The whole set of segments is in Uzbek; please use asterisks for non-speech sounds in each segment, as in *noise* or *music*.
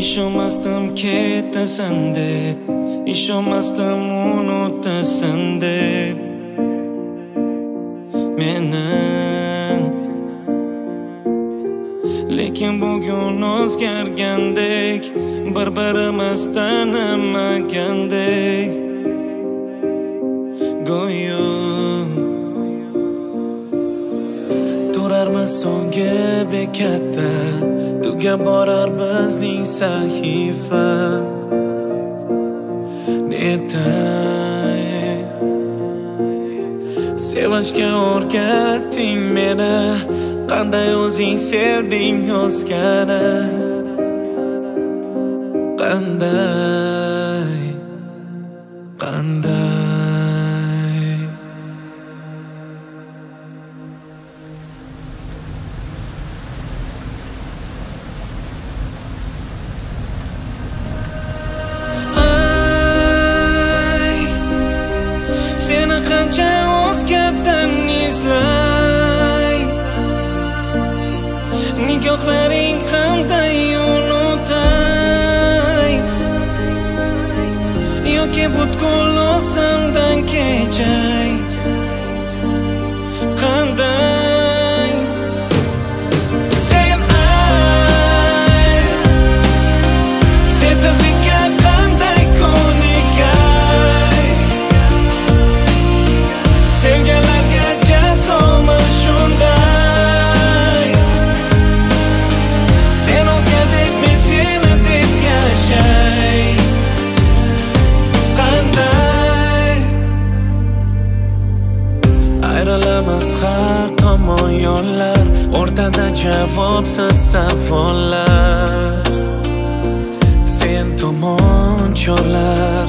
ishonmasdim ketasan deb ishonmasdim unutasan deb meni lekin bugun o'zgargandek bir birimiz tanimagandek go'yo turarmiz so'nggi bekatda tugab borar bizning sahifa. Netay. Sevishga o'rgatding meni. Qanday o'zing sevding o'zgani. Qanday? Qanday? Nigohlaring qanday unutay yoki butkul o'zimdan kechay ayrilamiz har tomon yo'llar o'rtada javobsiz savollar. Sen tomon chorlar.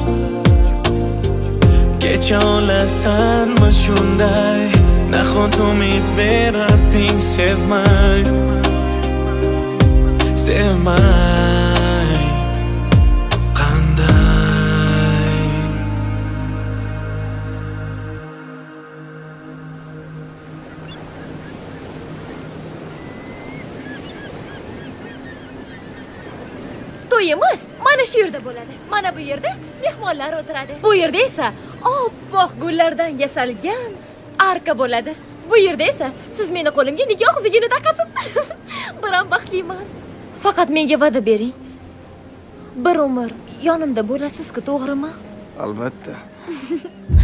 Kecha olasanmi shunday? Nahot umid berarding sevmay. Sevmay. To'yimiz mana shu yerda bo'ladi. Mana bu yerda mehmonlar o'tiradi. Bu yerda esa oppoq gullardan yasalgan arka bo'ladi. Bu yerda esa siz meni qo'limga nikoh zigini taqasiz *laughs* biram baxtliman. Faqat menga va'da bering. Bir umr yonimda bo'lasizku to'g'rimi? Albatta *laughs*